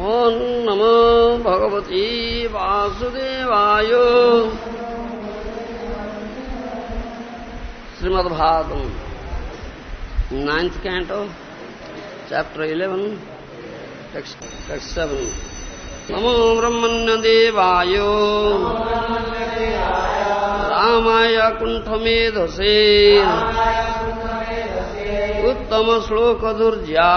ॐ नमो भगवती वासुदेवाय। Srimad Bhagavatam ninth canto chapter eleven text seven नमो ब्रह्मण्यदेवाय। उत्तम श्लोक Durjoy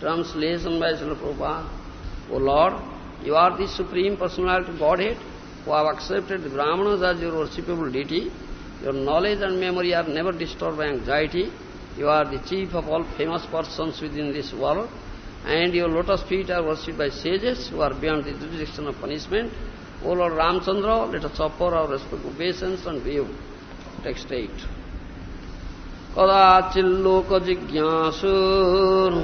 Translation by Srila Prabhupada, O Lord, you are the Supreme Personality Godhead who have accepted the Brahmanas as your worshipable deity. Your knowledge and memory are never disturbed by anxiety. You are the chief of all famous persons within this world, and your lotus feet are worshipped by sages who are beyond the jurisdiction of punishment. O Lord Ramchandra, let us offer our respectful obeisance and view. Text 8. कदाचिल्लोकजिज्ञासुर्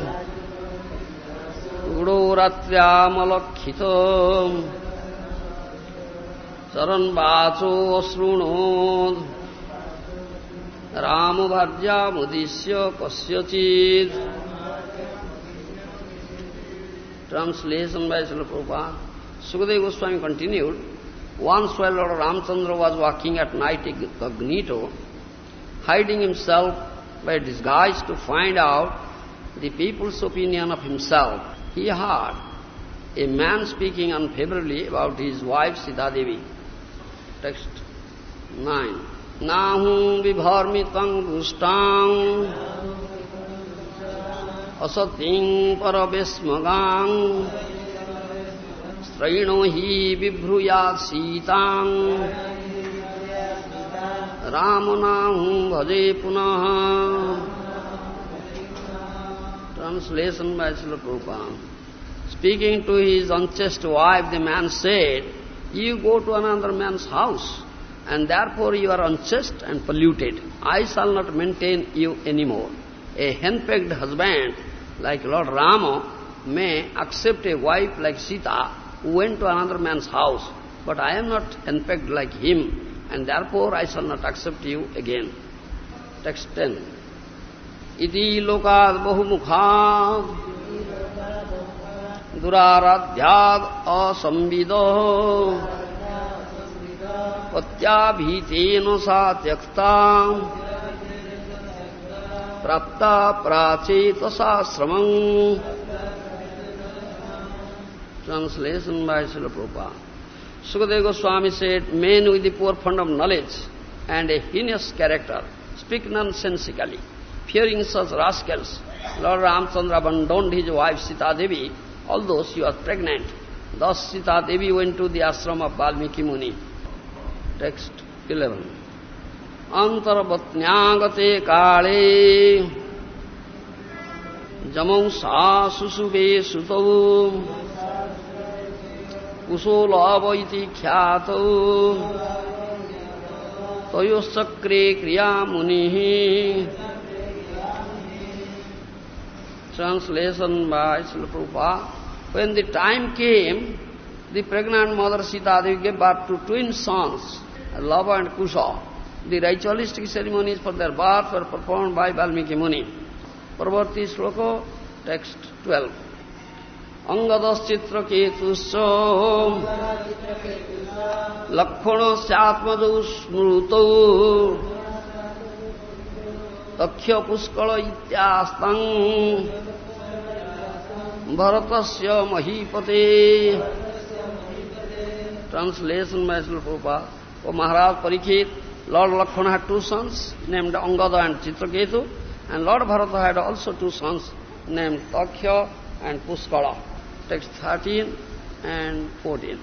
गुणोरात्र्यामलक्षित चरन्वाचो अशृणोद् रामभार्यामुद्दिश्य कस्यचित् Translation by Srila Prabhupada. Sukadeva Goswami continued, once while Lord Ramchandra was walking at night incognito, hiding himself by disguise to find out the people's opinion of himself, he heard a man speaking unfavorably about his wife Sita Devi. Text 9. Nahum vibharmitang dushtang asating parabesmagang sitang ramanahum bhaje punah Translation by Srila. Speaking to his unchaste wife, the man said, You go to another man's house, and therefore you are unchaste and polluted. I shall not maintain you anymore. A henpecked husband like Lord Rama may accept a wife like Sita went to another man's house, but I am not henpecked like him, and therefore I shall not accept you again. Text 10. इति लोकात् बहुमुखात् दुराराध्याद् असंविदो पत्याभीतेन सा त्यक्ता प्राप्ता प्राचेतसाश्रमम् Translation by Srila Prabhupada. Sukadeva Goswami said, men with the poor fund of knowledge and a heinous character speak nonsensically. Fearing such rascals, Lord Ramchandra abandoned his wife Sita Devi, although she was pregnant. Thus Sita Devi went to the ashram of Valmiki Muni. Text 11. Antarvatnyagate kale jamau sa susube sutau कुशो लाभ ख्यात तय सक्रे क्रिया मुनि translation by श्रूपा when the time came the pregnant mother Sita Devi gave birth to twin sons Lava and Kusha the ritualistic ceremony for their birth were performed by Valmiki Muni परवर्ती श्लोक text twelve अङ्गदश्चित्रकेतुश्च लक्ष्मणस्यात्मजौ स्मृतौ तख्यपुष्कळ इत्यास्तम् भरतस्य महीपते by Srila Prabhupada. O Maharaj Parikshit, Lord Lakshmana had two sons named Angada and Chitraketu, and Lord Bharata had also two sons named Takhya and Puskala. text 13 and 14.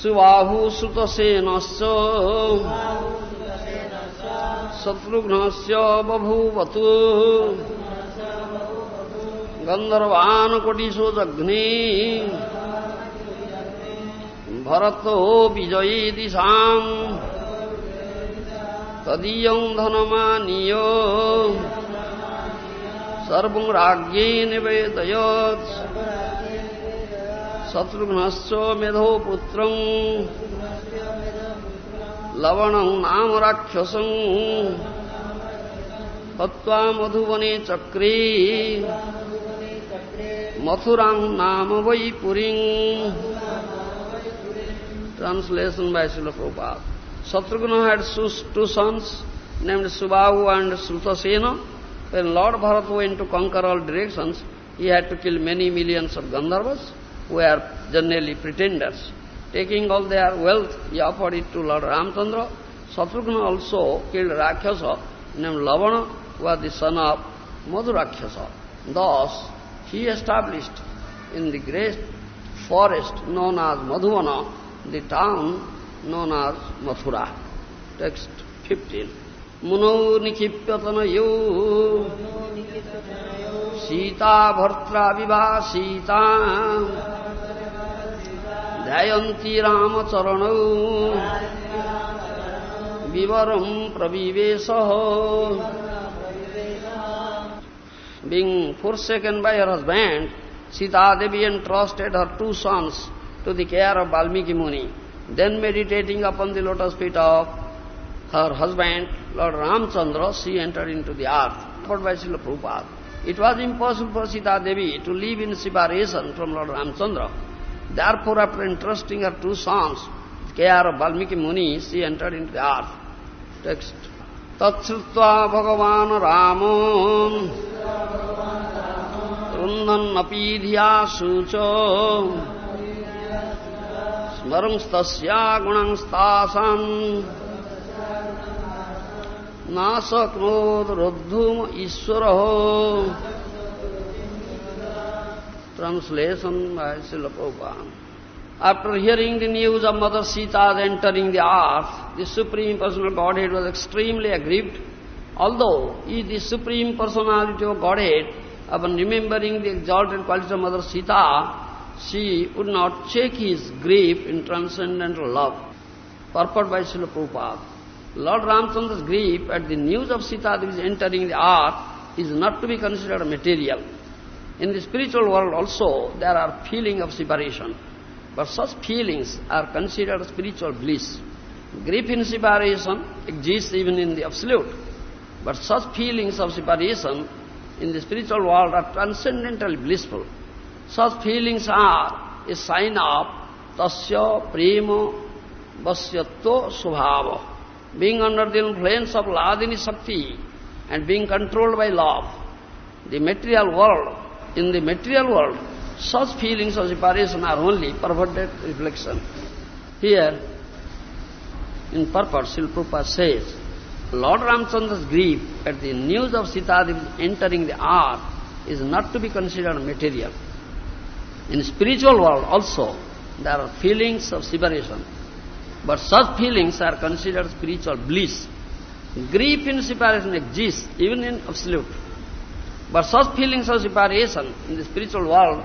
Suvahu sutasenasya satrugnasya babhuvatu gandharvana kotiso jagni bharato vijayi disam तदीयं धनमानीय सर्वं राज्ञे निवेदयत् शत्रुघ्नश्च मेधो पुत्रम् लवणं नाम राक्षसम् हत्वा मधुवने चक्रे मथुरां नाम वै पुरीम् Translation by Srila Prabhupada. Satrughna had two sons named Subhahu and Srutasena. When Lord Bharata went to conquer all directions, he had to kill many millions of Gandharvas, were generally pretenders. Taking all their wealth, he offered it to Lord Ramchandra. Satrughna also killed Rakshasa named Lavana, who was the son of Madhu Rakshasa. Thus, he established in the great forest known as Madhuvana the town known as Mathura. Text 15. Muno nikipyatanayo Sita bhartra viva Sita Dhayanti Ramacharanau Vivaram pravivesaho Being forsaken by her husband, Sita Devi entrusted her two sons to the care of Valmiki Muni. Then meditating upon the lotus feet of her husband, Lord Ramchandra, she entered into the earth, taught by Srila Prabhupada. It was impossible for Sita Devi to live in separation from Lord Ramchandra. Therefore, after entrusting her two sons, care of Valmiki Muni, she entered into the earth. Text. तत्श्रुत्वा भगवान् रामो रुन्दन्नपि धिया शुचो स्मरंस्तस्या गुणंस्तासाम् नाशक्नोद्रुद्धुम ईश्वरः Translation by Srila Prabhupada. After hearing the news of Mother Sita entering the earth, the Supreme Personal Godhead was extremely aggrieved. Although he is the Supreme Personality of Godhead, upon remembering the exalted qualities of Mother Sita, she would not check his grief in transcendental love. Purport by Srila Prabhupada. Lord Ramchandra's grief at the news of Sita entering the earth is not to be considered material. In the spiritual world also there are feelings of separation, but such feelings are considered spiritual bliss. Grief in separation exists even in the Absolute, but such feelings of separation in the spiritual world are transcendentally blissful. Such feelings are a sign of tasya prema vasyatva svabhava. Being under the influence of Ladini Shakti and being controlled by love, the material world, in the material world, such feelings of separation are only perverted reflection. Here, in purpose, Srila says, Lord Ramchandra's grief at the news of Sita entering the earth is not to be considered material. In spiritual world also, there are feelings of separation. But such feelings are considered spiritual bliss. Grief in separation exists even in absolute. But such feelings of separation in the spiritual world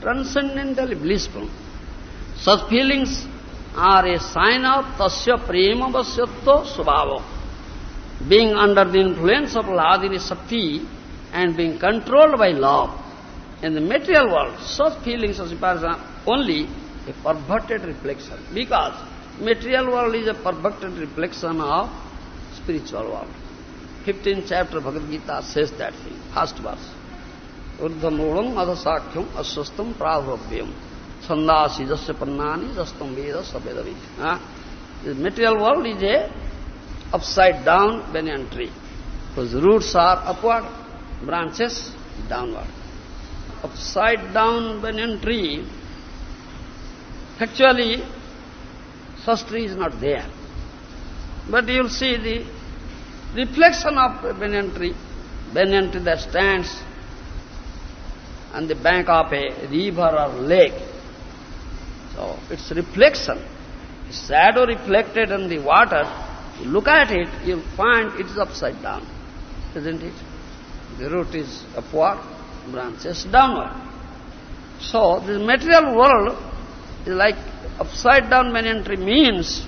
transcendently blissful. Such feelings are a sign of tasya prema vasyatva svabhava. Being under the influence of Ladini Shakti and being controlled by love, in the material world, such feelings of separation are only a perverted reflection. Because material world is a perverted reflection of spiritual world. 15th chapter Bhagavad Gita says that thing. First verse. Urdhamudam adhasakyam aswastam pravravyam. Sandasi jasya pannani jastam veda savedavid. The material world is a upside down banyan tree whose roots are upward, branches downward upside down banyan tree, actually such tree is not there. But you'll see the reflection of a banyan tree, banyan tree that stands on the bank of a river or lake. So its reflection, shadow reflected on the water You look at it, you'll find it is upside down, isn't it? The root is upward, branches downward. So, this material world is like upside down tree means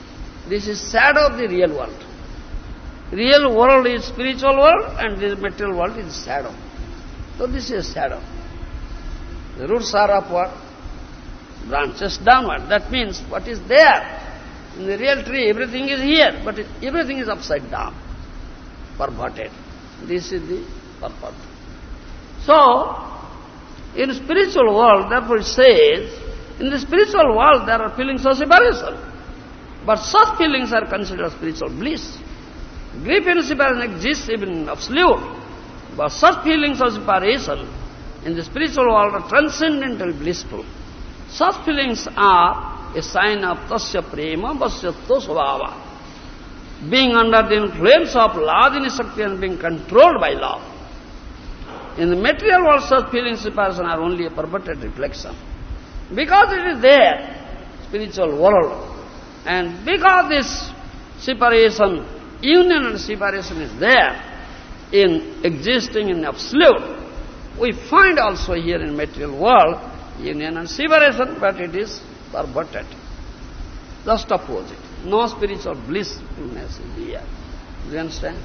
this is shadow of the real world. Real world is spiritual world and this material world is shadow. So this is shadow. The roots are upward, branches downward. That means what is there in the real tree, everything is here, but everything is upside down, perverted. This is the purport. So, in spiritual world, therefore it says, in the spiritual world there are feelings of separation. But such feelings are considered spiritual bliss. Grief and separation exists even in absolute. But such feelings of separation in the spiritual world are transcendental blissful. Such feelings are a sign of tasya prema vasyatva svabha. Being under the influence of Ladini Shakti and being controlled by love. In the material world, such feelings of separation are only a perverted reflection. Because it is there, spiritual world, and because this separation, union and separation is there, in existing in absolute, we find also here in material world, union and separation, but it is perverted. Just opposite. No spiritual blissfulness is here. Do you understand?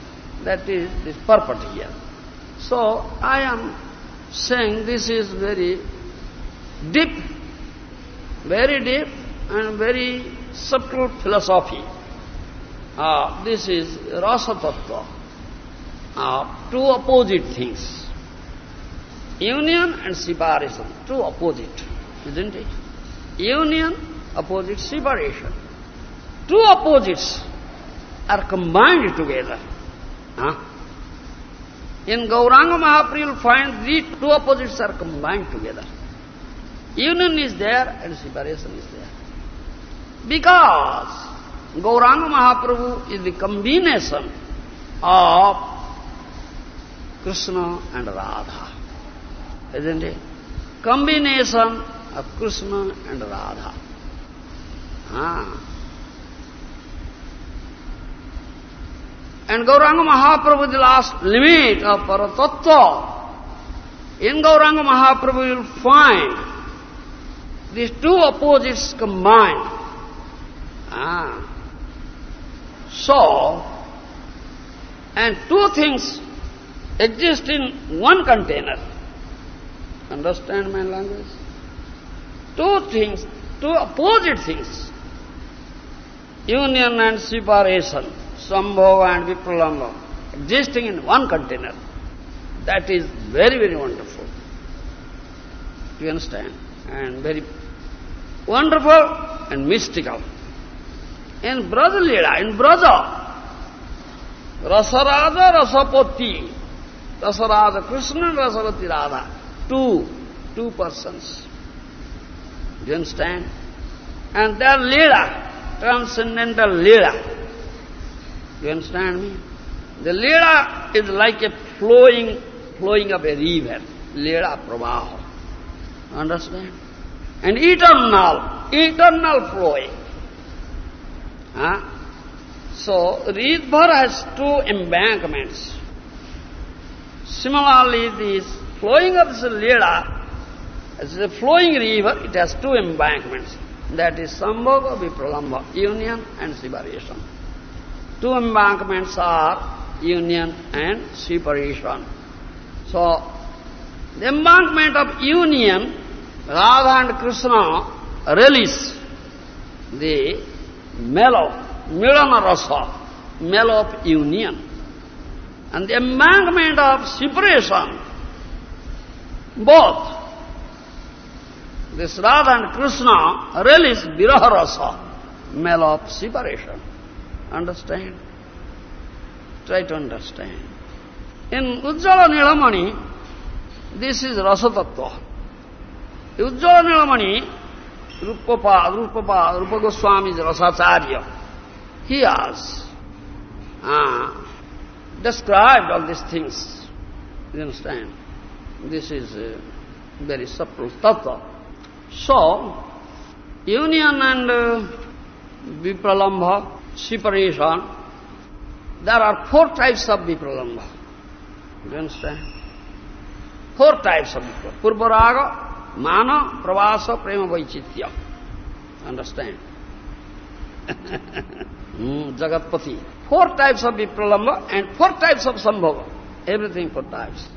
That is this purport here. So, I am saying this is very deep, very deep and very subtle philosophy. Uh, this is rasa tattva. Uh, two opposite things. Union and separation, two opposite, isn't it? Union, opposite, separation. Two opposites are combined together. Huh? In Gauranga Mahaprabhu you'll find these two opposites are combined together. Union is there and separation is there. Because Gauranga Mahaprabhu is the combination of Krishna and Radha. Isn't it? Combination of Krishna and Radha. Ah. And Gauranga Mahaprabhu is the last limit of Paratattva. In Gauranga Mahaprabhu you will find these two opposites combine. Ah. So, and two things exist in one container. Understand my language? Two things, two opposite things. Union and separation, Sambhava and Vipralamba, existing in one container. That is very, very wonderful. Do you understand? And very wonderful and mystical. In Braja Leela, in Braja, Rasaraja Rasapati, Rasaraja Krishna and Rasavati Radha, two, two persons. Do you understand? And their Leela, transcendental Leela. Do you understand me? The Leela is like a flowing, flowing of a river, Leela Pravaha. Understand? And eternal, eternal flowing. Huh? So, Ridhar has two embankments. Similarly, this flowing of this Leela, as a flowing river, it has two embankments. That is Sambhoga Vipralamba, union and separation. Two embankments are union and separation. So, the embankment of union, Radha and Krishna release the mellow, milana rasa, mellow of union. And the embankment of separation, both this Radha and Krishna release viraha rasa, mellow of separation. Understand? Try to understand. In Ujjala Nilamani, this is rasa has uh, described all these things. You understand? This is uh, very subtle tattva. So, union and uh, vipralambha, separation, there are four types of vipralamba. Do you understand? Four types of vipralamba. Purvaraga, mana, pravasa, prema, vaichitya. Understand? mm, Jagatpati. Four types of vipralamba and four types of sambhava. Everything four types.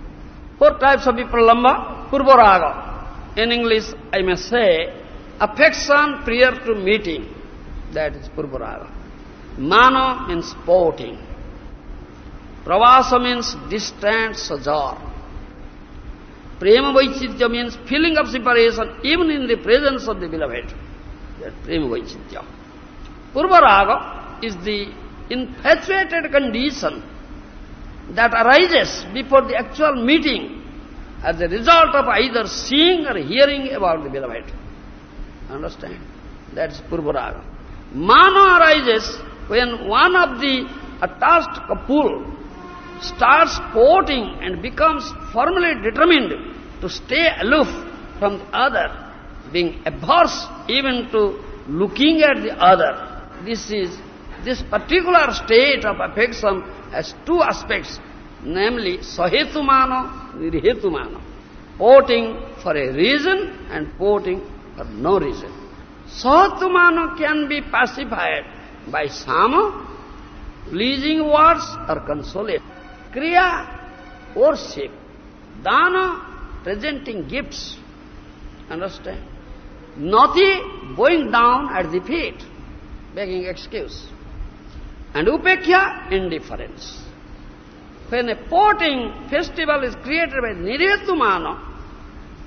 Four types of vipralamba, purvaraga. In English, I may say, affection prior to meeting. That is purvaraga. Mana means sporting. Pravasa means distant sojourn. Prema Vaichitya means feeling of separation even in the presence of the beloved. That Prema Vaichitya. Purvaraga is the infatuated condition that arises before the actual meeting as a result of either seeing or hearing about the beloved. Understand? That's Purvaraga. Mana arises when one of the attached couple starts sporting and becomes firmly determined to stay aloof from the other, being averse even to looking at the other. This is, this particular state of affection has two aspects, namely sahetumana, nirhetumana, porting for a reason and porting for no reason. Sahetumana can be pacified by sama, pleasing words or consolation. Kriya, worship. Dana, presenting gifts. Understand? Nati, bowing down at the feet, begging excuse. And upekkha, indifference. When a porting festival is created by nirhetumana,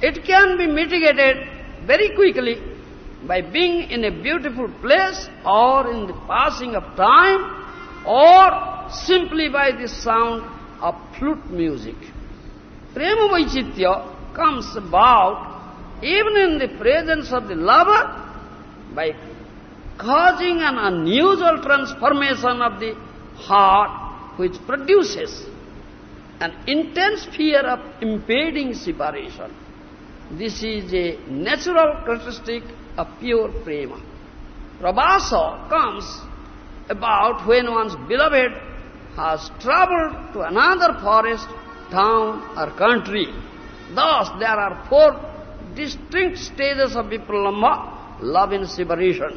it can be mitigated very quickly by being in a beautiful place or in the passing of time or simply by the sound of flute music. Prema Vaichitya comes about even in the presence of the lover by causing an unusual transformation of the heart which produces an intense fear of impending separation. This is a natural characteristic of pure prema. Pravasa comes about when one's beloved has travelled to another forest, town or country. Thus, there are four distinct stages of vipralamba, love in separation.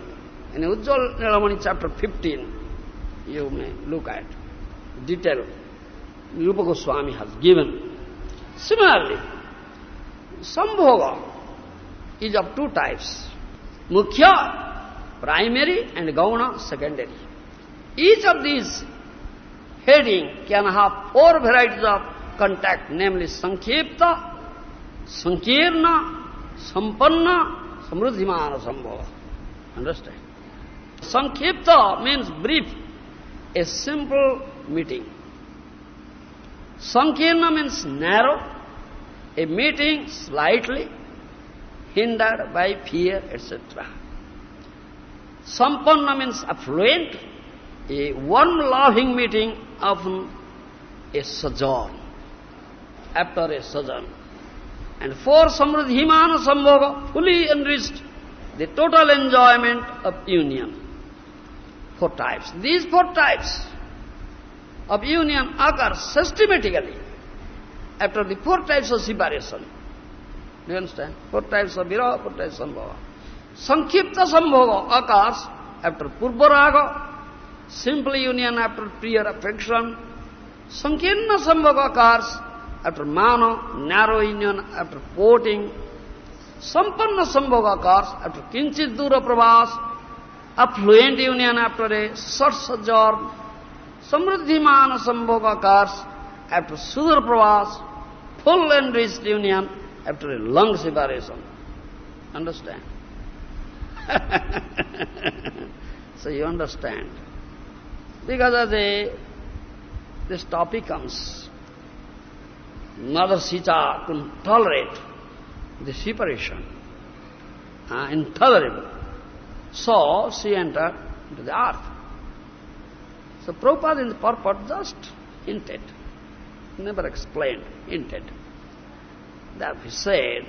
In Ujjwal Nilamani chapter 15, you may look at detail Rupa Goswami has given. Similarly, Sambhoga is of two types. Mukhya, primary and Gauna, secondary. Each of these heading can have four varieties of contact, namely Sankhipta, Sankirna, Sampanna, Samruddhimana Sambhava. Understand? Sankhipta means brief, a simple meeting. Sankirna means narrow, a meeting slightly hindered by fear, etc. Sampanna means affluent, a one loving meeting, of a sojourn, after a sojourn. And for Samruddhimana Sambhoga, fully enriched, the total enjoyment of union. Four types. These four types of union occur systematically after the four types of separation. Do you understand? Four types of viraha, four types of. Sankhipta occurs after purvaraga, simple union after prior affection. Sankirna sambhava occurs after mana, narrow union after porting. Sampanna sambhava occurs after kinchit dura pravas, affluent union after a short sojourn. Samruddhimana sambhava occurs after sudar pravas, full enriched union after a long separation. Understand? so you understand. Because of the, this topic comes, Mother Sita couldn't tolerate the separation, uh, intolerable. So she entered into the earth. So Prabhupada in the purport just hinted, never explained, hinted. That he said,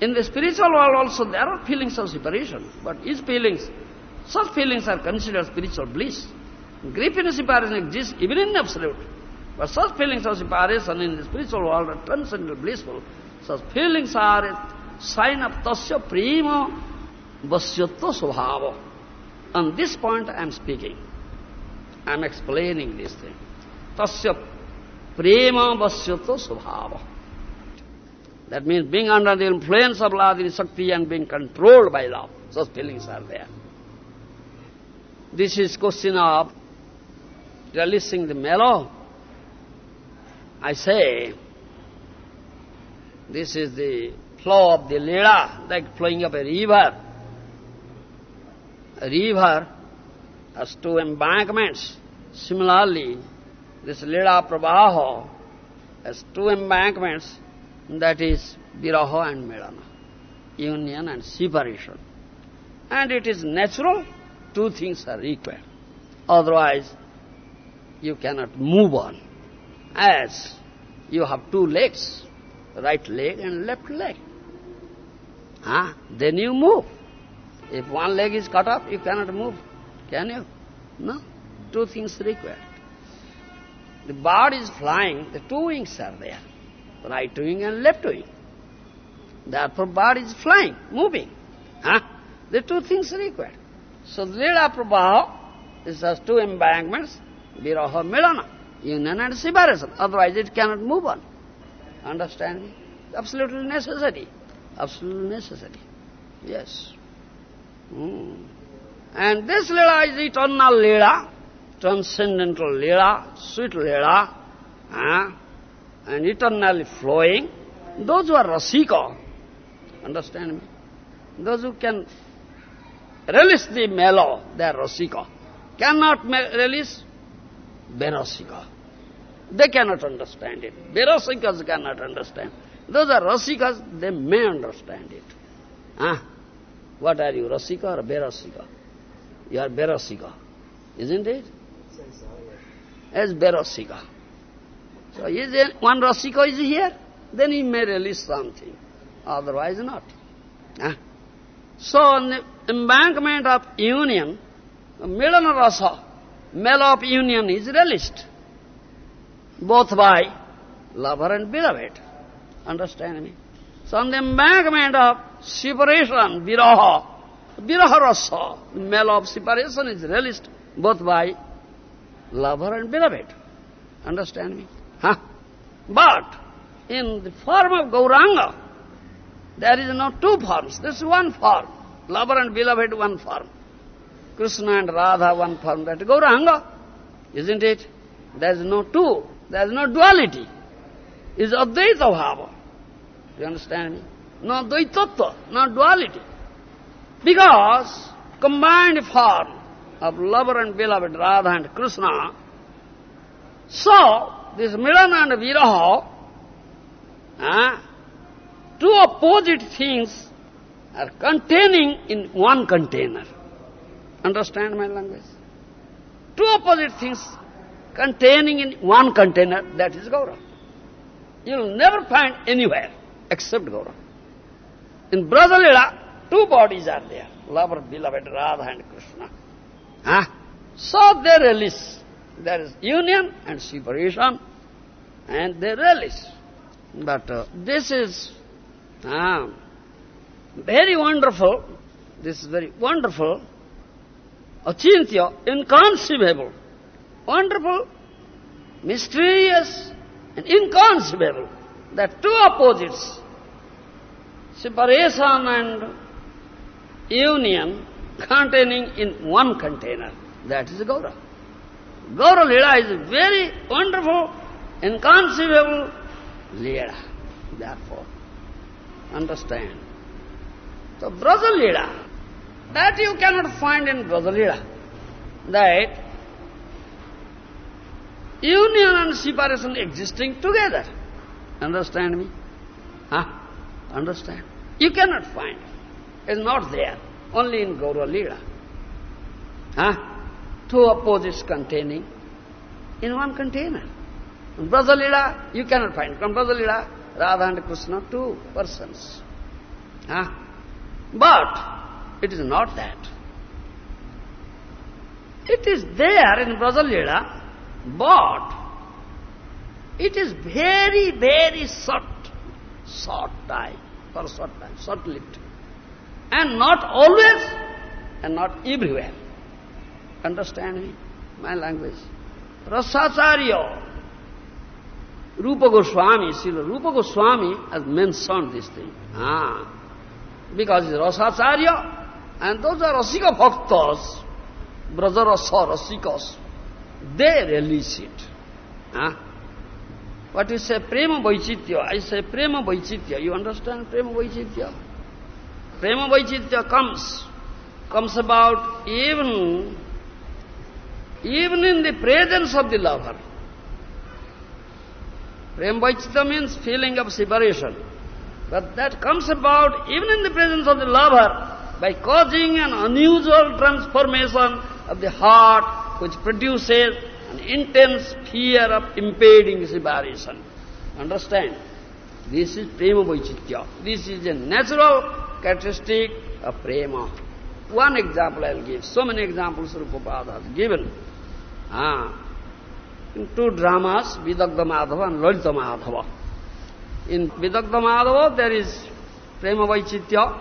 in the spiritual world also there are feelings of separation, but these feelings, such feelings are considered spiritual bliss. Grief in separation exists even in the absolute. But such feelings of separation in the spiritual world are transcendental blissful. Such feelings are a sign of tasya prema vasyatva svabhava. On this point I am speaking. I am explaining this thing. Tasya prema vasyatva svabhava. That means being under the influence of love, Ladini Shakti and being controlled by love. Such feelings are there. This is question of releasing the mellow. I say, this is the flow of the Leela, like flowing of a river. A river has two embankments. Similarly, this Leela Pravaha has two embankments, that is Viraha and Milana, union and separation. And it is natural, two things are required. Otherwise, you cannot move on. As you have two legs, right leg and left leg. Huh? Then you move. If one leg is cut off, you cannot move. Can you? No. Two things required. The bird is flying, the two wings are there. Right wing and left wing. Therefore bird is flying, moving. Huh? The two things required. So Lila Prabha is has two embankments, Viraha Milana, union and separation. Otherwise it cannot move on. Understand? Absolutely necessary. Absolutely necessary. Yes. Mm. And this Leela is eternal Leela, transcendental Leela, sweet Leela, huh? and eternally flowing. Those who are Rasika, understand me? Those who can release the mellow, are Rasika. Cannot release, Berasika. They cannot understand it. Berasikas cannot understand. Those are Rasikas, they may understand it. Huh? What are you, Rasika or Berasika? You are Berasika, isn't it? As Berasika. So is there one Rasika is here, then he may release something. Otherwise not. Huh? So the embankment of union, Milana Rasa, mellow of union is released, both by lover and beloved. Understand me? So on the embankment of separation, viraha, viraha rasa, mellow of separation is released both by lover and beloved. Understand me? Huh? But in the form of Gauranga, there is no two forms, there is one form. Lover and beloved, one form. Krishna and Radha, one form. That Gauranga, isn't it? There is no two, there is no duality. It is Advaita Bhava. Do you understand me? No Dvaitattva, no duality. Because combined form of lover and beloved, Radha and Krishna, so this Milana and Viraha, uh, two opposite things are containing in one container. Understand my language? Two opposite things containing in one container, that is Gaura. You'll never find anywhere except Gaura. In Brajalila, two bodies are there, lover, beloved, Radha and Krishna. Huh? So they release. There is union and separation, and they release. But uh, this is uh, very wonderful, this is very wonderful, achintya, inconceivable, wonderful, mysterious, and inconceivable, that two opposites, separation and union, containing in one container, that is Gaura. Gaura Leela is very wonderful, inconceivable Leela, therefore. Understand? So Braja Leela, that you cannot find in Braja Leela, that union and separation existing together. Understand me? Huh? Understand? You cannot find. It's not there. Only in Gaura Leela. Huh? two opposites containing in one container. In Brajalila, you cannot find. From Brajalila, Radha and Krishna, two persons. Huh? But it is not that. It is there in Brajalila, but it is very, very short, short time, for short time, short-lived. And not always, and not everywhere. Understand me? My language. Rasacharya, Rupa Goswami, Srila Rupa Goswami has mentioned this thing. Ah. Because it's Rasacharya, and those are Rasika Bhaktas, Braja Rasa Rasikas, they release it. Ah. What you say, Prema Vaichitya, I say Prema Vaichitya. You understand Prema Vaichitya? Prema Vaichitya comes, comes about even, even in the presence of the lover. Prema Vaichitya means feeling of separation. But that comes about even in the presence of the lover by causing an unusual transformation of the heart which produces an intense fear of impeding separation. Understand? This is prema vaichitya. This is a natural characteristic of prema. One example I will give. So many examples Rupa has given. Ah. In two dramas, Vidagdha Madhava and Lalita Madhava. In Vidagdha Madhava, there is Prema Vaichitya, uh,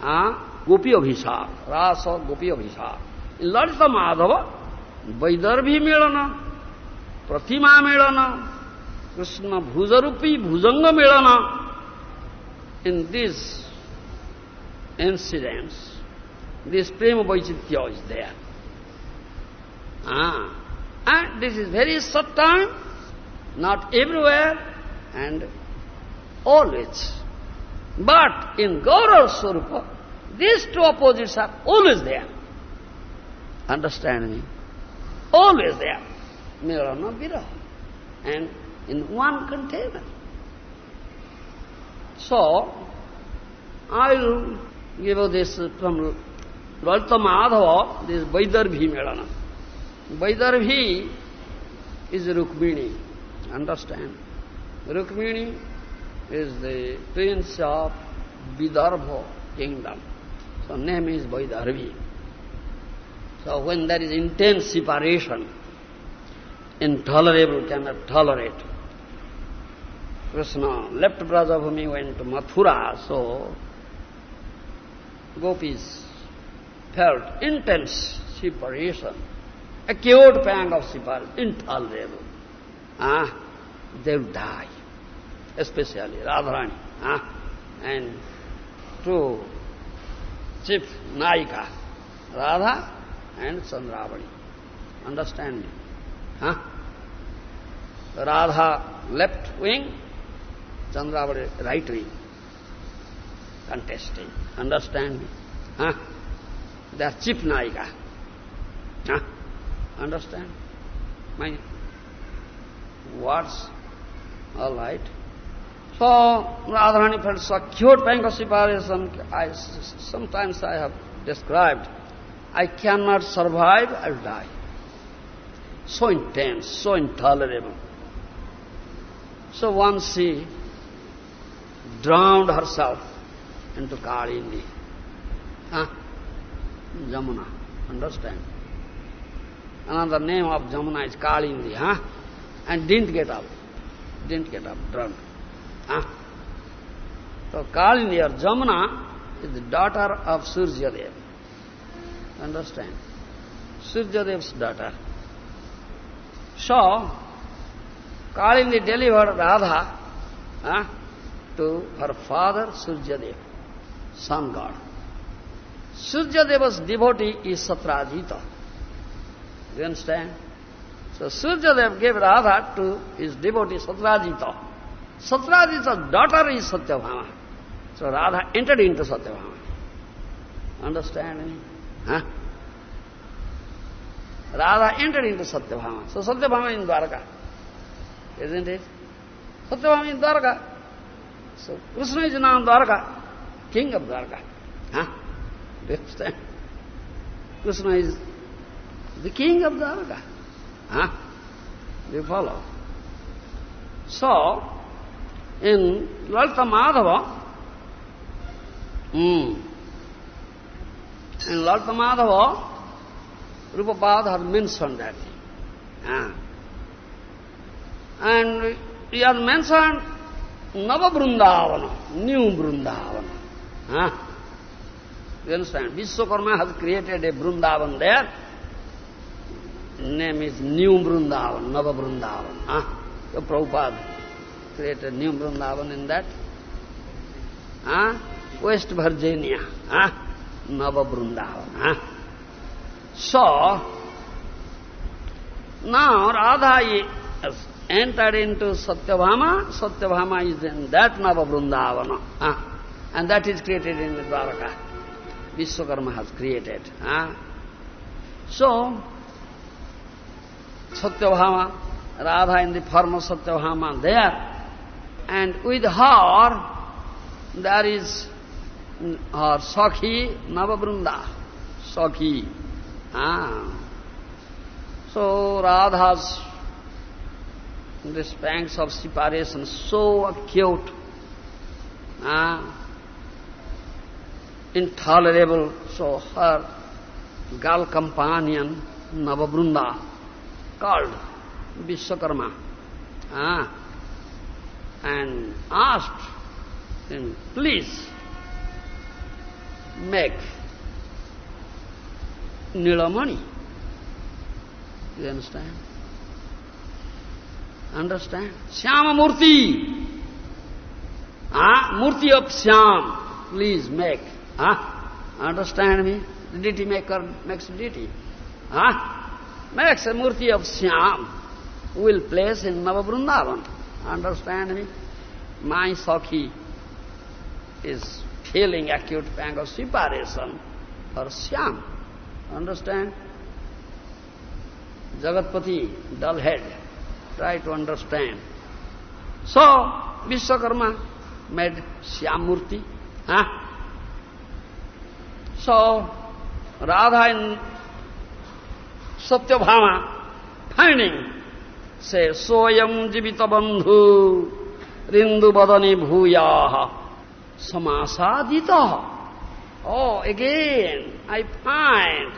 ah, Gopi Abhishar, Rasa Gopi Abhishar. In Lalita Madhava, Vaidarbhi Milana, Pratima Milana, Krishna Bhujarupi Bhujanga Milana. In these incidents, this Prema Vaichitya is there. Ah. And this is very short not everywhere, and always. But in Gaurav Swarupa, these two opposites are always there. Understand me? always there. mirror Milana Viraha. And in one container. So, I will give this from Lalita Madhava, this Vaidarbhi Milana. Vaidarbhi is Rukmini. Understand? Rukmini is the prince of Vidarbha kingdom. So name is Vaidarbhi. So when there is intense separation, intolerable cannot tolerate. Krishna left Brajabhumi, went to Mathura, so gopis felt intense separation, acute pang of separation, intolerable. Ah, they will die, especially Radharani, ah, and two chief Naika, Radha and Chandravali. Understand me? Huh? Radha left wing, Chandravali right wing. Contesting. Understand me? Huh? They are chief naika. Huh? Understand? My words? All right. So, Radharani felt acute pain of separation. I, sometimes I have described I cannot survive, I'll die. So intense, so intolerable. So once she drowned herself into Kalindi. Huh? Jamuna, understand? Another name of Jamuna is Kalindi, huh? And didn't get up. Didn't get up, drunk. Huh? So Kalindi or Jamuna is the daughter of Suryadev. Understand? Suryadev's daughter. So, Kalindi delivered Radha uh, to her father Suryadev, sun god. Suryadeva's devotee is Satrajita. You understand? So Suryadev gave Radha to his devotee Satrajita. Satrajita's daughter is Satyabhama. So Radha entered into Satyabhama. Understand? Huh? Radha entered into Satyabhama. So Satyabhama in Dwarka. Isn't it? Satyabhama in Dwarka. So Krishna is now Dwarka, king of Dwarka. Huh? Do you understand? Krishna is the king of Dwarka. Huh? Do you follow? So, in Lalita Madhava, mm, in Lord Madhava, Rupapada has mentioned that. Ah. And he has mentioned Nava Vrindavana, new Vrindavana. Ah. You understand? Vishwakarma has created a Vrindavan there. Name is New Vrindavan, Nava Vrindavan. Ah. So Prabhupada created New Vrindavan in that. Ah. West Virginia. Ah. Nava Vrindavan. Ah. So, now Radha has entered into Satyabhama. Satyabhama is in that Nava Vrindavana. Ah, and that is created in the Dwaraka. Vishwakarma has created. Ah. So, Satyabhama, Radha in the form of Satyabhama there, and with her there is her Sakhi Navabrunda. Sakhi. Ah. So Radha's this pangs of separation so acute, ah, intolerable. So her girl companion Navabrunda called Vishwakarma ah, and asked him, please make Nilamani. You understand? Understand? Shyama Murti. Ah, Murti of Shyam. Please make. Ah, understand me? Deity maker makes deity. Ah, makes a Murti of Shyam. Will place in Navavrindavan. Understand me? My Sakhi is feeling acute pang of separation for Shyam. Understand? Jagatpati, dull head, try to understand. So, Vishwakarma made Shyamurti. Huh? So, Radha Satyabhama, finding, say, Soyam jivita bandhu rindu badani bhuyaha samasadita. Oh, again, I find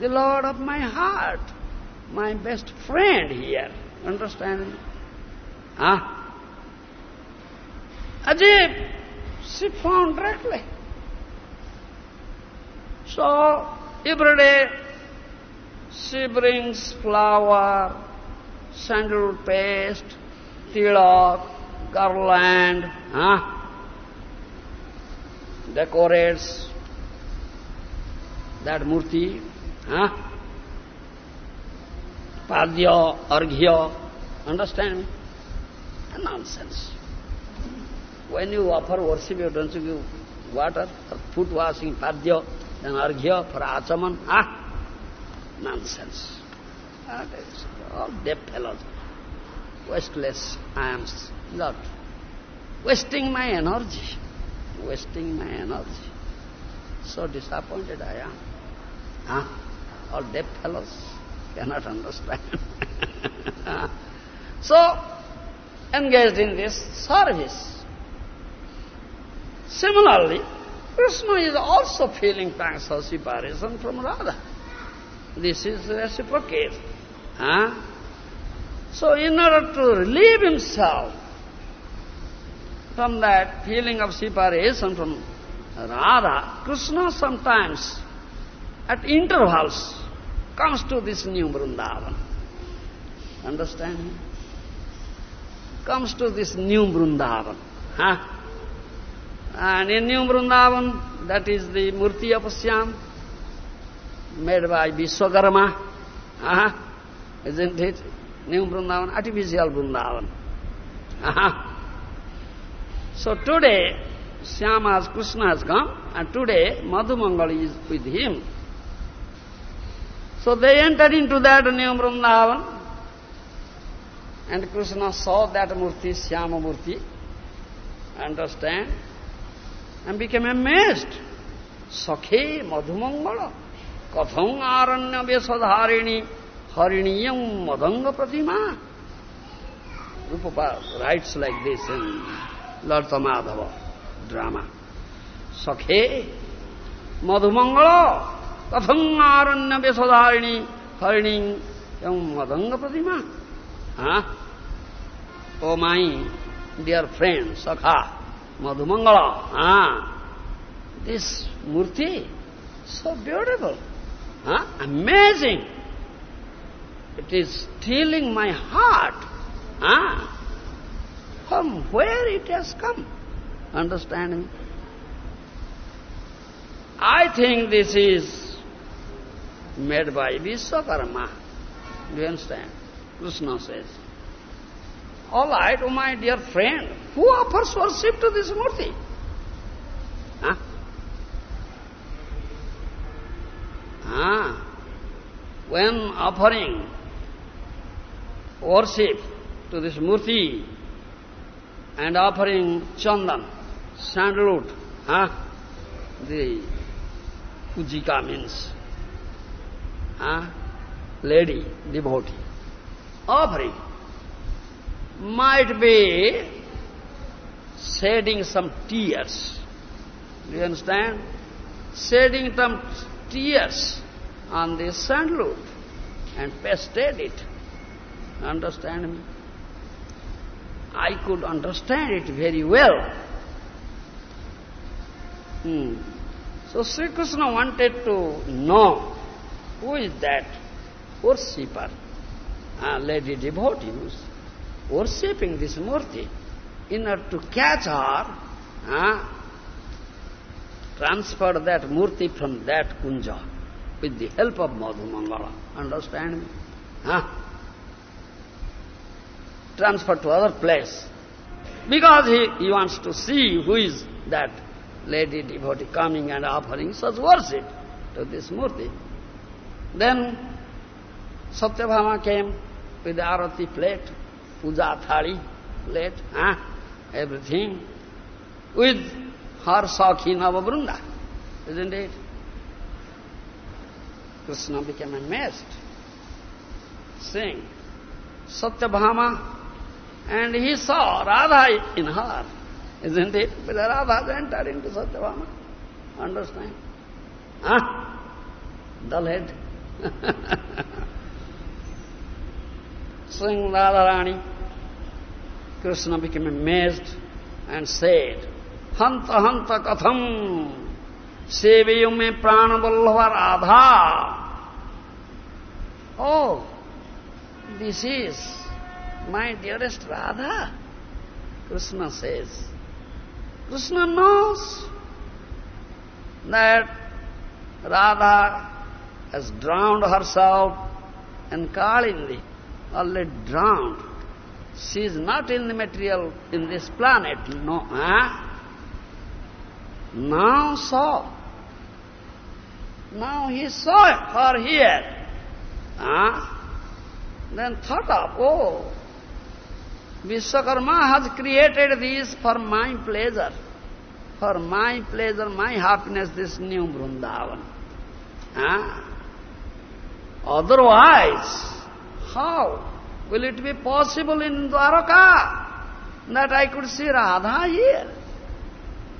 the Lord of my heart, my best friend here. Understand? Huh? Ajib, she found directly. So, every day, she brings flower, sandal paste, tilak, garland, huh? decorates that murti, huh? Padya, Arghya, understand me? Nonsense. When you offer worship, you don't you give water for foot washing, Padya, then Arghya for Achaman, ah? Nonsense. Ah, is all deaf fellows. Wasteless, I am not wasting my energy, wasting my energy. So disappointed I am. Huh? All deaf fellows cannot understand. so, engaged in this service. Similarly, Krishna is also feeling thanks of separation from Radha. This is reciprocate. Huh? So in order to relieve himself from that feeling of separation from Radha, Krishna sometimes, at intervals, comes to this new Vrindavan. Understand? Comes to this new Vrindavan. Huh? And in New Vrindavan, that is the Murti of Syam, made by Vishwakarma. Uh-huh. Isn't it? New Vrindavan, artificial Vrindavan. Uh-huh. So today, Syama, Krishna has come, and today Madhumangal is with him. So they entered into that new Vrindavan, and Krishna saw that Murti, Syama Murti, understand, and became amazed. Sakhe Madhumangala, कथङ आरणसधारिणी हरिणी मदंग प्रतिमा। रूपपा writes like this लर्त Madhava drama सखे मधुमङ्गल कथङ आरणधारिणी हरिणी ओ प्रतिमाई dear friend sakha Madhumangal this murti huh? amazing it is stealing my heart huh? from where it has come understand me I think this is made by Vishwakarma. Do you understand? Krishna says. All right, oh my dear friend, who offers worship to this murti? Ah, when offering worship to this murti and offering chandan, sandalwood, huh? the Ujika means huh? lady, devotee. Offering might be shedding some tears. Do you understand? Shedding some tears on the sandalwood and pasted it. Understand me? I could understand it very well. Hmm. So Sri Krishna wanted to know who is that worshipper, uh, lady devotee who's worshipping this murti. In order to catch her, uh, transfer that murti from that kunja with the help of Madhumangala. Understand me? Huh? Transfer to other place. Because he, he wants to see who is that lady devotee coming and offering such worship to this murti. Then Satyabhama came with the arati plate, puja thali plate, huh? everything, with her Sakhi Navabrunda, isn't it? Krishna became amazed, saying, Satyabhama, and he saw Radha in her. Isn't it? But Radha entered into Satyabhama. Understand? Huh? Dull head. Sing Radharani. Krishna became amazed and said, Hanta hanta katham sevayo me pranavallava Radha. Oh, this is my dearest Radha. Krishna says, Krishna knows that Radha has drowned herself and Kalindi already drowned. She is not in the material, in this planet, no. Huh? Now saw. Now he saw her here. Huh? Then thought of, oh, Vishwakarma has created this for my pleasure, for my pleasure, my happiness, this new Vrindavan. Huh? Otherwise, how will it be possible in Dwaraka that I could see Radha here?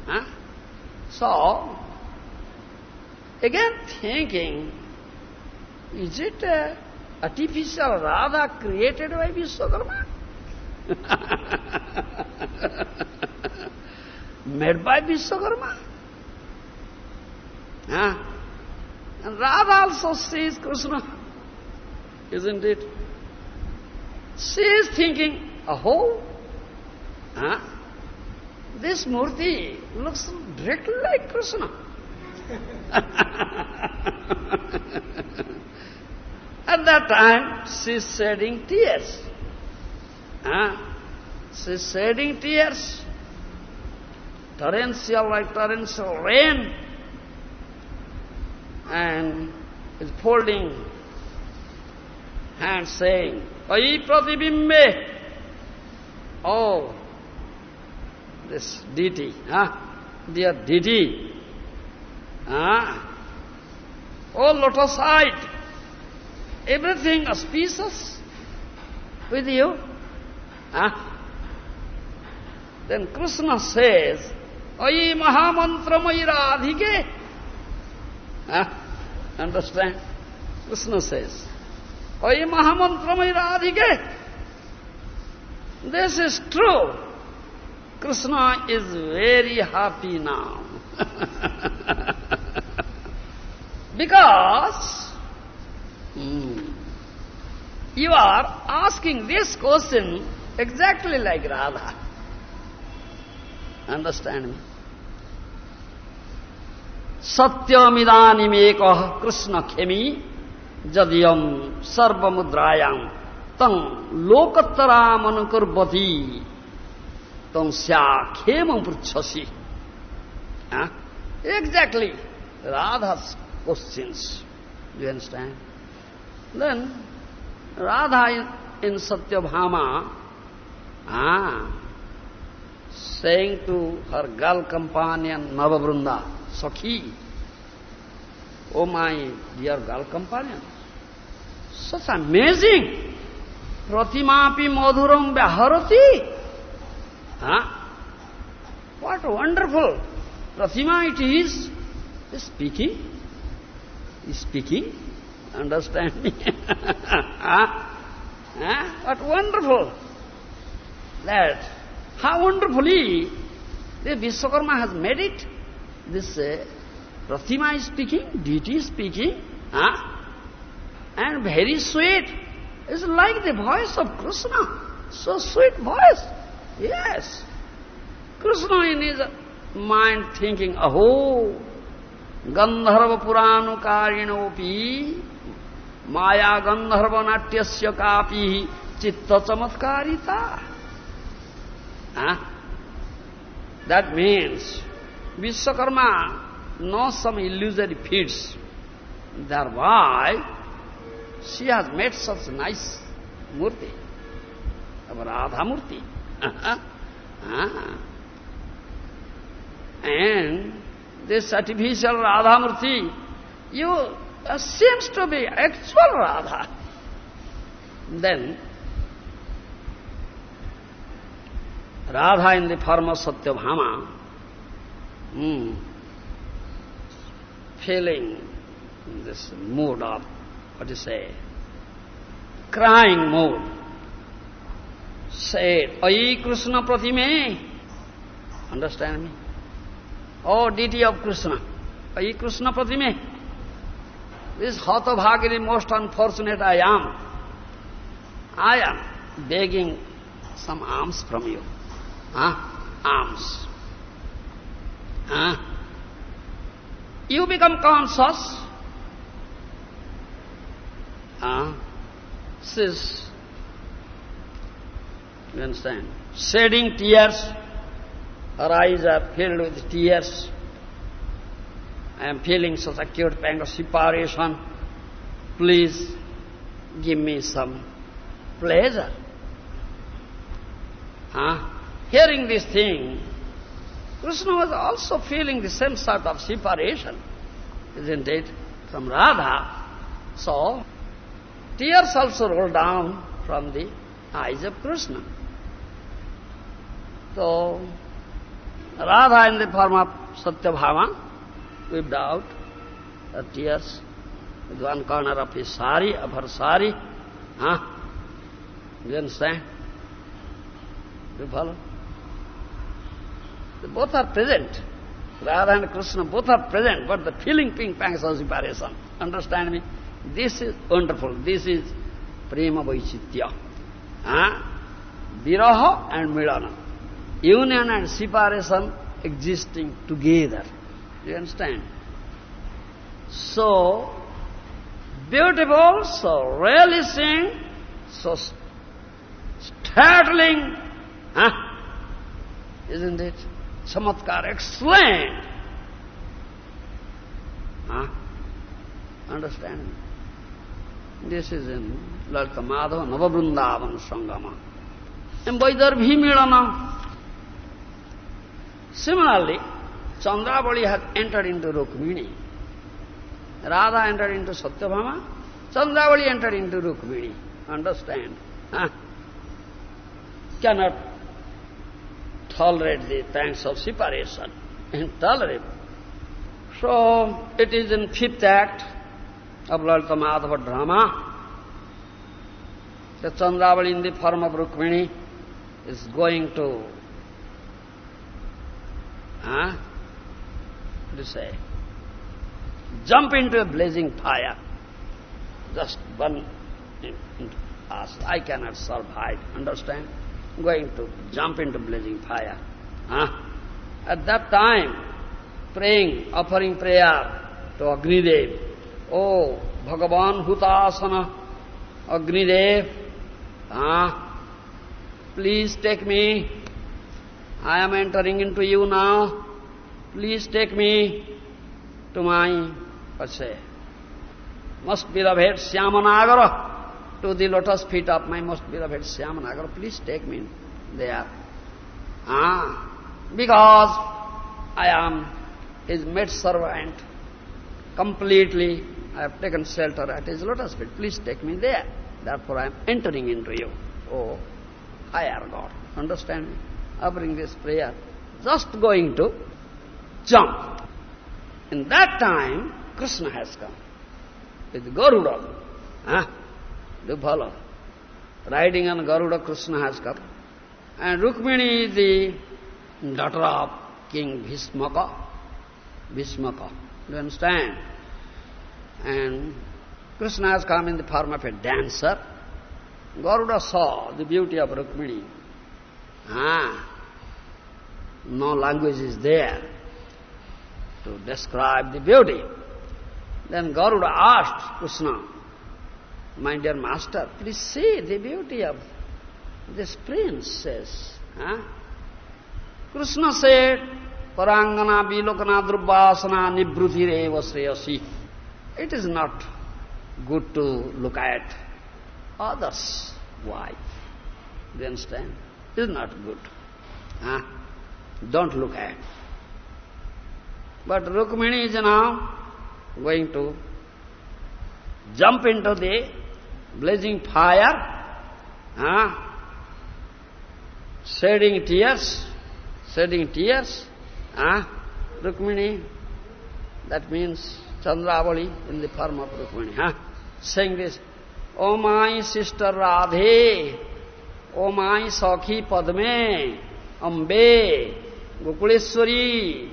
Huh? So, again thinking, is it a artificial Radha created by Vishwakarma? Made by Vishwakarma. Huh? And Radha also sees Krishna, isn't it? She is thinking, oh, huh? this murti looks directly like Krishna. At that time, she's shedding tears. Huh? She is shedding tears, torrential like torrential rain, and is folding hands saying, Ai pratibimbe. Oh, this deity, huh? dear deity. Huh? Oh, lotus eyed, everything auspicious with you. Huh? Then Krishna says, Ai Mahamantramayi Radhike. Huh? Understand? Krishna says, Oye Mahamantramai Radhike, this is true. Krishna is very happy now. because hmm, you are asking this question exactly like Radha. Understand me? सत्यमिदानीमेक कृष्ण खेमी जदियम सर्वमुद्रायाम तं लोकतरामनुकुर्वती तं स्याखेम पृछसी. Radha's questions. Do you understand? Then, Radha in, in Satyabhama, ah, saying to her girl companion Navavrunda, Sakhi, Oh my dear girl companion, such amazing. Pratimapi madhuram vyaharati. Huh? What wonderful. Pratima it is, is speaking. Is speaking. Understand me? What wonderful. That, how wonderfully the Vishwakarma has made it. This uh, Pratima is speaking, deity is speaking, huh? and very sweet. It's like the voice of Krishna. So sweet voice. Yes. Krishna in his mind thinking, aho, Gandharva Puranu Natyasya Kapi, Chitta Chamatkarita. Huh? That means Vishwakarma knows some illusory feats. Thereby, she has made such nice murti, our Radha murti. And this artificial Radha murti, you seems to be actual Radha. Then, Radha in the form of Satyabhama, hmm, feeling this mood of, what do you say, crying mood, said, Ayi Krishna Pratime, understand me? Oh, deity of Krishna, Ayi Krishna Pratime, this Hatavagiri, most unfortunate I am. I am begging some alms from you. Huh? Alms. Huh? You become conscious. Huh? This you understand? Shedding tears. Her eyes are filled with tears. I am feeling such acute pang of separation. Please give me some pleasure. Huh? Hearing this thing, Krishna was also feeling the same sort of separation, isn't it, from Radha. So, tears also roll down from the eyes of Krishna. So, Radha in the form of Satyabhama wept out her tears with one corner of his sari, of her sari. Huh? Do You understand? Do You follow? They Both are present. Radha and Krishna both are present, but the feeling ping pangs of separation. Understand me? This is wonderful. This is prema vaichitya. Huh? Viraha and milana. Union and separation existing together. You understand? So, beautiful, so relishing, so startling, huh? Isn't it? Chamatkar, excellent. Huh? Understand? This is in Lalita Madhava Navavrindavan Sangama. And by Vaidarbhi Milana. Similarly, Chandravali has entered into Rukmini. Radha entered into Satyabhama. Chandravali entered into Rukmini. Understand? Huh? Cannot tolerate the pangs of separation. Intolerable. So, it is in fifth act, of Lalita Madhava drama. The Chandravali in the form of Rukmini is going to, huh? You say, jump into a blazing fire, just one us. I cannot survive, understand? Going to jump into blazing fire. Huh? At that time, praying, offering prayer to Agnidev, Oh, Bhagavan Hutasana, Agnidev, Ah, please take me. I am entering into you now. Please take me to my, what's say, most beloved Syamanagara, to the lotus feet of my most beloved Syamanagara. Please take me there. Ah, because I am his maid servant. Completely, I have taken shelter at his lotus feet. Please take me there. Therefore I am entering into you. Oh, higher God. Understand me? Offering this prayer, just going to jump. In that time, Krishna has come with Garuda. Huh? Do follow? Riding on Garuda, Krishna has come. And Rukmini is the daughter of King Bhishmaka. Bhishmaka. Do you understand? And Krishna has come in the form of a dancer. Garuda saw the beauty of Rukmini. Ah, no language is there to describe the beauty. Then Garuda asked Krishna, My dear master, please see the beauty of this princess. Huh? Krishna said, Parangana vilokana drubbasana nibrutireva shreyasi. It is not good to look at others' wife. Do you understand? It is not good. Huh? Don't look at. But Rukmini is now going to jump into the blazing fire, huh? shedding tears, shedding tears. Huh? Rukmini, that means Chandravali in the form of Rukmini. Huh? saying this, O my sister Radhe, O my Sakhi Padme, Ambe, Gokuleshwari,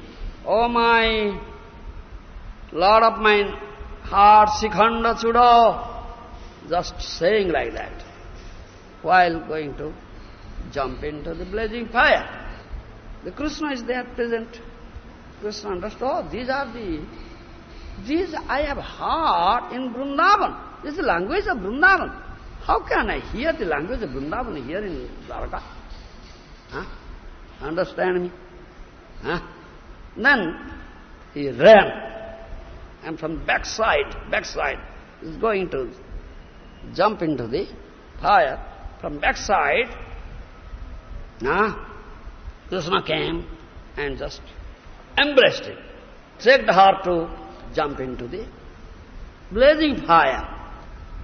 O my Lord of my heart, Sikhanda Chudo, just saying like that, while going to jump into the blazing fire. The Krishna is there present. Krishna understood, oh, these are the this I have heard in Vrindavan. This is the language of Vrindavan. How can I hear the language of Vrindavan here in Dwarka? Huh? Understand me? Huh? Then he ran. And from backside, backside, is going to jump into the fire. From backside, huh? Krishna came and just embraced him, dragged her to jump into the blazing fire.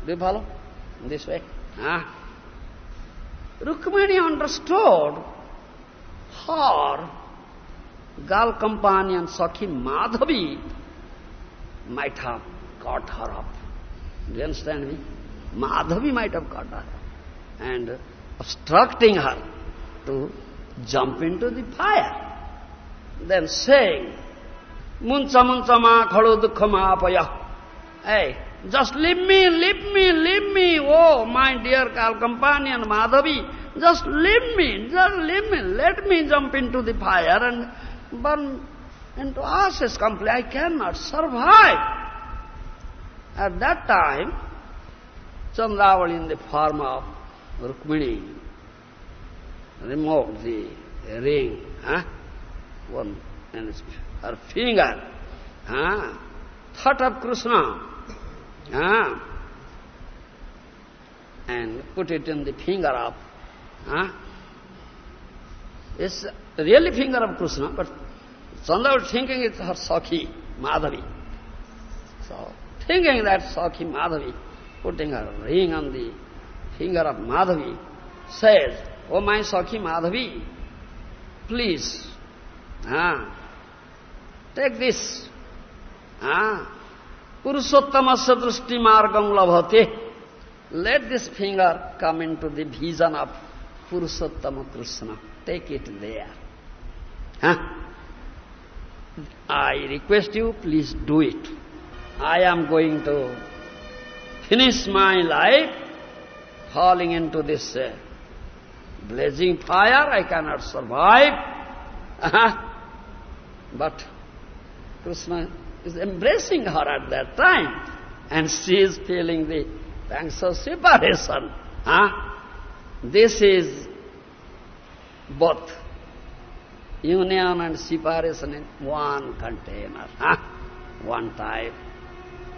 Do you follow? This way. Ah. Rukmini understood her girl companion Sakhi Madhavi might have caught her up. Do you understand me? Madhavi might have caught her and obstructing her to jump into the fire. Then saying, Muncha muncha ma khado dukha ma apaya. Hey, just leave me, leave me, leave me. Oh, my dear girl companion Madhavi, just leave me, just leave me. Let me jump into the fire and burn into ashes completely. I cannot survive. At that time, Chandravali in the form of Rukmini removed the ring, huh? one and her finger, ah, thought of Krishna, ah, and put it in the finger of, ah, it's really finger of Krishna, but Chandra was thinking it's her Sakhi, Madhavi. So, thinking that Sakhi Madhavi, putting her ring on the finger of Madhavi, says, Oh my Sakhi Madhavi, please, ah, Take this. Ah, Purushottamasya drushti margam labhate. Let this finger come into the vision of Purushottama Krishna. Take it there. Huh? I request you, please do it. I am going to finish my life falling into this uh, blazing fire. I cannot survive. but Krishna is embracing her at that time. And she is feeling the pangs of separation. This is both union and separation in one container, huh? one type.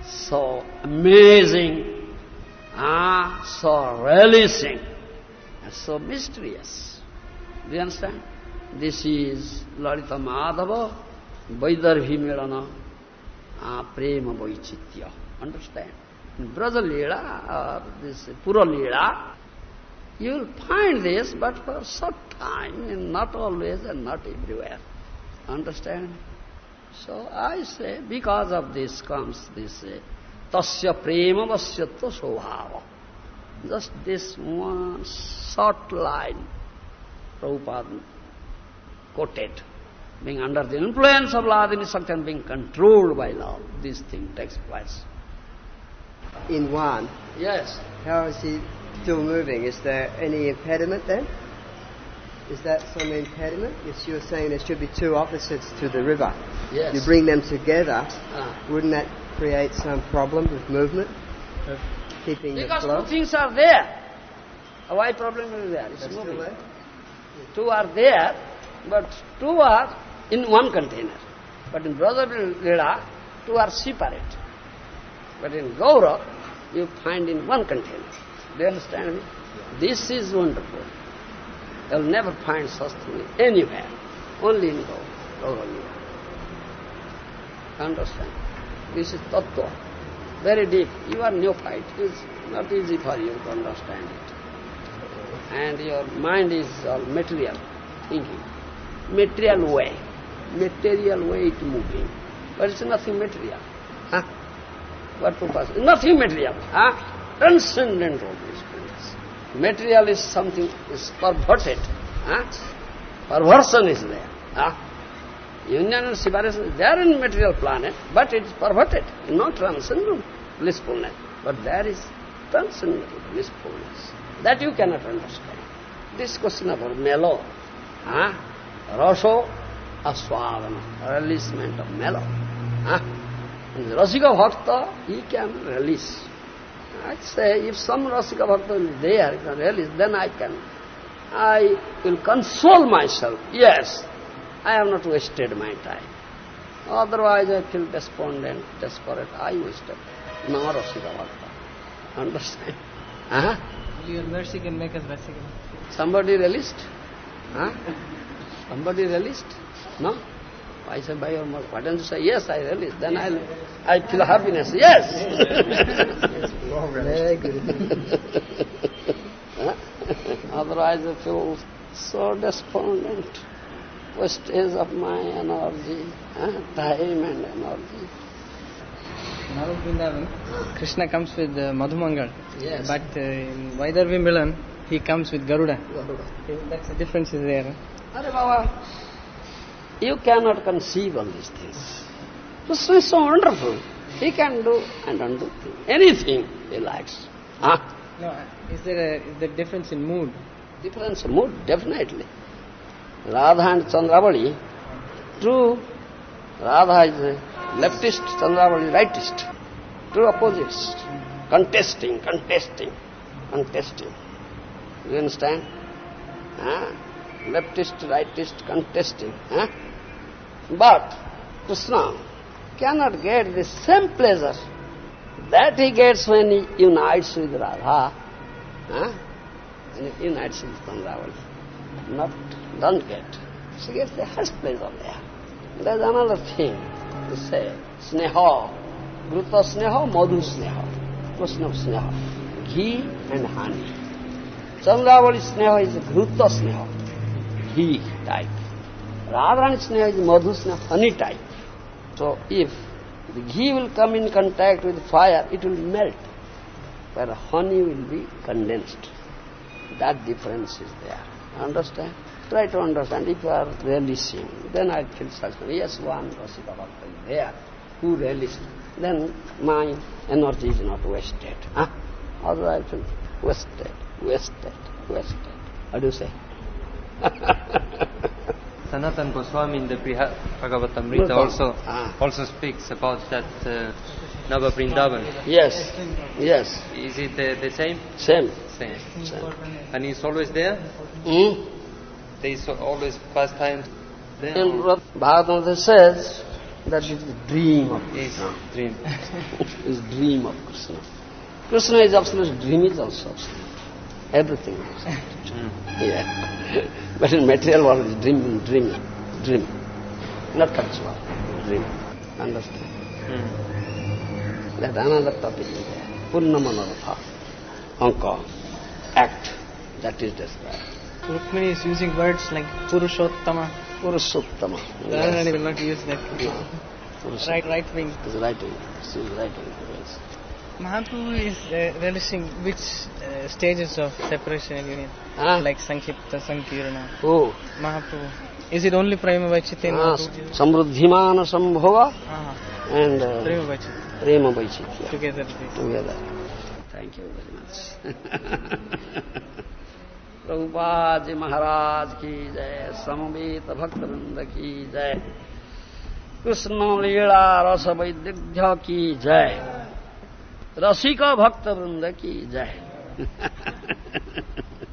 So amazing, ah, so relishing, and so mysterious. Do you understand? This is Lalita Madhava, Vaidarbhi Milana, ah, Prema Vaichitya. Understand? In Braja Leela, or this Pura Leela, you will find this, but for short time, and not always and not everywhere. Understand? So I say, because of this comes this uh, tasya prema vasyatva svabhava. Just this one short line, Prabhupada quoted. Being under the influence of Hladini Shakti and being controlled by love, this thing takes place. In one? Yes. How is he still moving. Is there any impediment then? Is that some impediment? Yes, you were saying there should be two opposites to the river. Yes. You bring them together, Ah. wouldn't that create some problem with movement? Of keeping Because the flow? two things are there. Why problem is there? It's They're moving. there? Two are there, but two are in one container. But in Braja Lila, two are separate. But in Gaura, you find in one container. Do you understand me? This is wonderful. You'll never find such thing anywhere. Only in Gaura, Gaura Understand? This is tattva. Very deep. You are neophyte. It's not easy for you to understand it and your mind is all material thinking. Material way. Material way it moving. But it's nothing material. Huh? What purpose? Nothing material. Huh? Transcendental experience. Material is something is perverted. Huh? Perversion is there. Huh? Union and separation is there in material planet, but it is perverted, not transcendental blissfulness. But there is transcendental blissfulness. That you cannot understand. This question about mellow, huh? Raso aswavana, releasement of mellow. Huh? And Rasika Bhakta, he can release. I say, if some Rasika Bhakta is there, he can release, then I can, I will console myself. Yes, I have not wasted my time. Otherwise I feel despondent, desperate. I wasted. No Rasika Bhakta. Understand? Huh? Your mercy can make us Rasika. Somebody released? Huh? Somebody released? No? I say, by your mercy. Why don't you say, yes, I released? Then I'll, I feel happiness. Yes! Very good. Otherwise I feel so despondent. Wastage of my energy, huh? time and energy. Now in Vrindavan, Krishna comes with uh, Madhumangal. Yes. But uh, in Vaidarbhi Milan, he comes with Garuda. That's the difference is there. Are Baba, you cannot conceive all these things. Krishna is so wonderful. He can do and undo things. anything he likes. Huh? No, is there a, is there difference in mood? Difference in mood, definitely. Radha and Chandravali, true, Radha is a leftist, Chandravali is rightist. Two opposites, contesting, contesting, contesting. You understand? Huh? Leftist, rightist, contesting. Huh? But Krishna cannot get the same pleasure that he gets when he unites with Radha. Huh? When he unites with Chandravali. Not, don't get. She gets the first pleasure there. There's another thing to say. Sneha. Gruta sneha, madhu sneha. Krishna sneha. Ghee and honey. Chandravali sneha is gruta sneha. Ghee type. Radharani sneha is madhu sneha, honey type. So if The ghee will come in contact with fire, it will melt, where honey will be condensed. That difference is there. Understand? Try to understand. If you are relishing, then I feel satisfaction. Yes, one Rasika Bhakta is there who relished. Then my energy is not wasted. Huh? Otherwise I feel wasted, wasted, wasted. What do you say? Sanatan Goswami in the Bhagavatamrita also Ah. also speaks about that uh, Nava Vrindavan. yes, yes, Is it the, the same? same. Same. same. And he's always there? Hmm? There is always pastime there? In Bhagavatam says that is the dream of Krishna. dream. is dream of Krishna. Krishna is absolute, dream is also absolute. Everything. Yeah. but in material world, is dream, dream, dream. Not actual, dream. Understand? Mm. That another topic is there. Purnamanartha. Anka. Act. That is described. Rukmini is using words like Purushottama. Purushottama. Radharani will not use that. No. Right, right wing. Writing. She is writing. Yes. Mahaprabhu is uh, relishing which uh, stages of separation and union? Ah. Like Sankipta, Sankirana. Oh. Mahaprabhu. Is it only Prema Vachite in Ah, Mahaprabhu? samruddhimana sambhava Ah, and uh, Prema Vachite. prema vaichitya. Together. they- together. Thank you very much. Prabhupada ji महाराज की जय समवेत भक्त वृंद की जय कृष्ण लीला रस वैदिध्य की जय रसिक भक्त वृंद की जय।